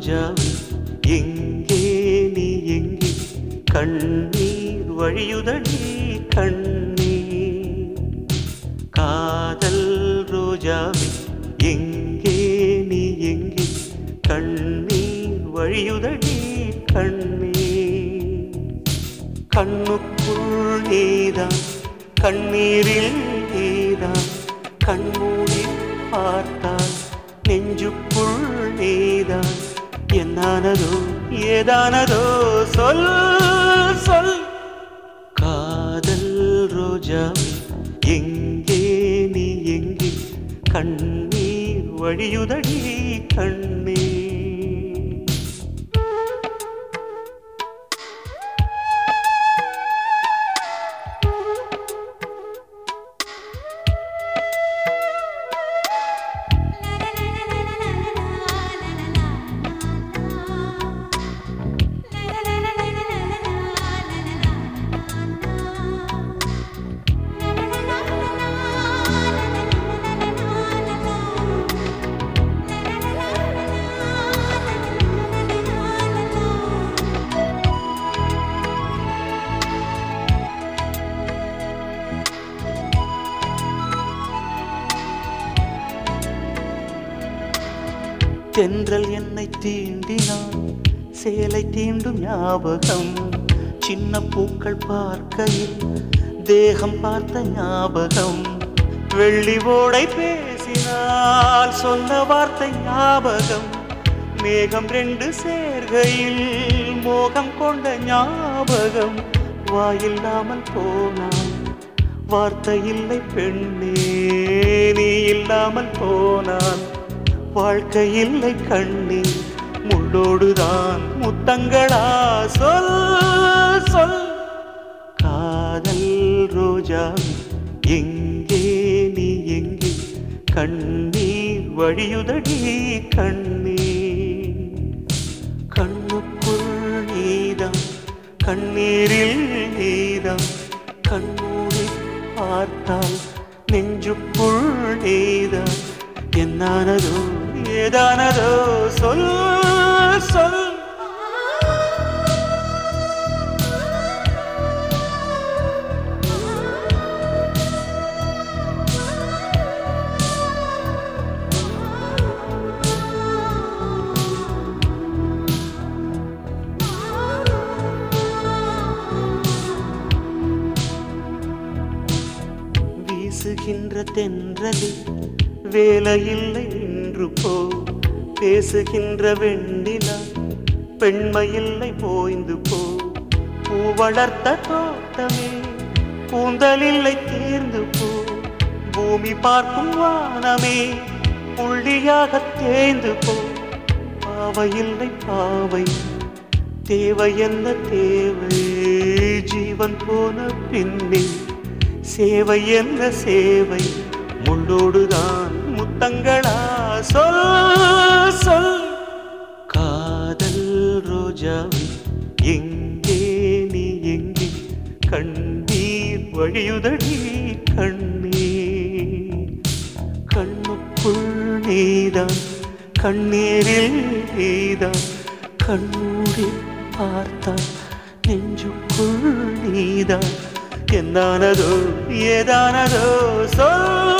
ரோஜாவே எங்கே நீ எங்கே? கண்ணீர் வழியுதடி கண்ணீர். காதல் ரோஜாவே எங்கே நீ எங்கே? கண்ணீர் வழியுதடி கண்ணீர். கண்ணுக்குள் நீதான் கண்ணீரில் நீதான். கண்மூடி பார்த்தால் நெஞ்சுக்குள் நீதான். என்னானதோ ஏதானதோ சொல் சொல். காதல் ரோஜாவே எங்கே நீ எங்கே? கண்ணீர் வழியுதடி கண்ணீர் தென்றல் என்னை தீண்டினான். சேலை தீண்டும் ஞாபகம் சின்ன பூக்கள் பார்க்கையில் தேகம் பார்த்த ஞாபகம். வெள்ளி ஓடை பேசினால் சொன்ன வார்த்தை ஞாபகம். மேகம் ரெண்டு சேர்கையில் மோகம் கொண்ட ஞாபகம். வாயில்லாமல் போனான் வார்த்தை இல்லை பெண்ணே நீ இல்லாமல் போனான் வாழ்க்கை இல்லை கண்ணி முள்ளோடுதான் முத்தங்களா? சொல் சொல். காதல் ரோஜா எங்கே நீ எங்கே? கண்ணீர் வழியுதடி கண்ணீர். கண்ணுக்குள் நீதம் கண்ணீரில் நீதம். கண்ணூரில் பார்த்தால் நெஞ்சுக்குள் நீதம். என்னானதோ ஏதானதோ சொல் சொல். வீசுகின்ற தென்றலில் வேலையில்லை நின்று போ. பேசுகின்ற வெண்ணிலா பெண்மையில்லை போய்ந்து போ. பூ வளர்த்த தோட்டமே கூந்தலில்லை தேர்ந்து போ. பூமி பார்க்கும் வானமே புள்ளியாக தேய்ந்து போ. பாவையில்லை பாவை தேவை என்ன தேவை? ஜீவன் போன பின்னே சேவை என்ன சேவை? முள்ளோடுதான் முத்தங்களா சொல் சொல். காதல் ரோஜாவை எங்கே நீ எங்கே? கண்ணீர் வழியுதடி கண்ணீர் கண்ணுக்குள் நீதான் கண்ணீரில் நீதான். கண்ணூடி பார்த்தான் நெஞ்சுக்குள் நீதான். என்னானதோ ஏதானதோ சொல்.